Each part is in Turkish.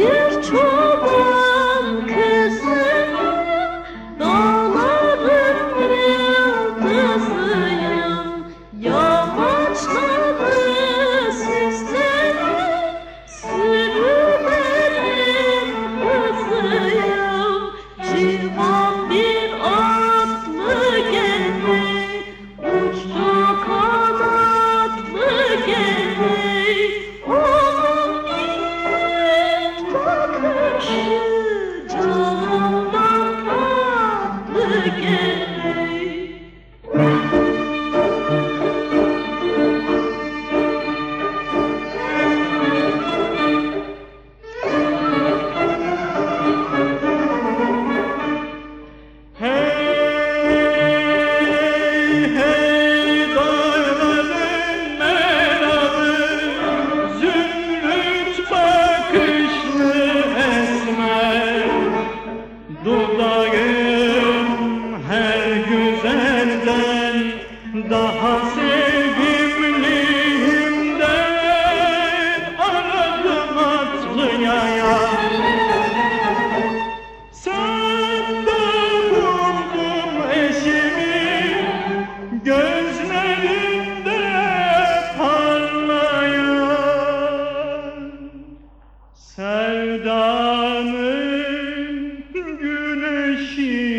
青春。Sevdanın güneşimi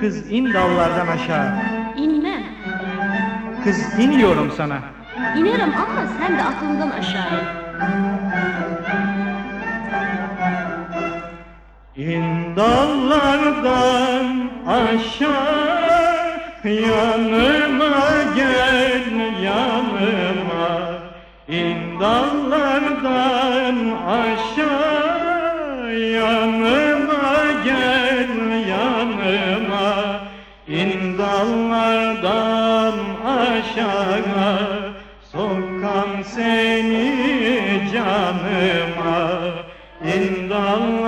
Kız in dallardan aşağı. Kız iniyorum sana. İnerim ama sen de aklından aşağı. İn dallardan aşağı yanıma gel yanıma İn dallardan aşağı aşağı Sokam seni canıma İndallah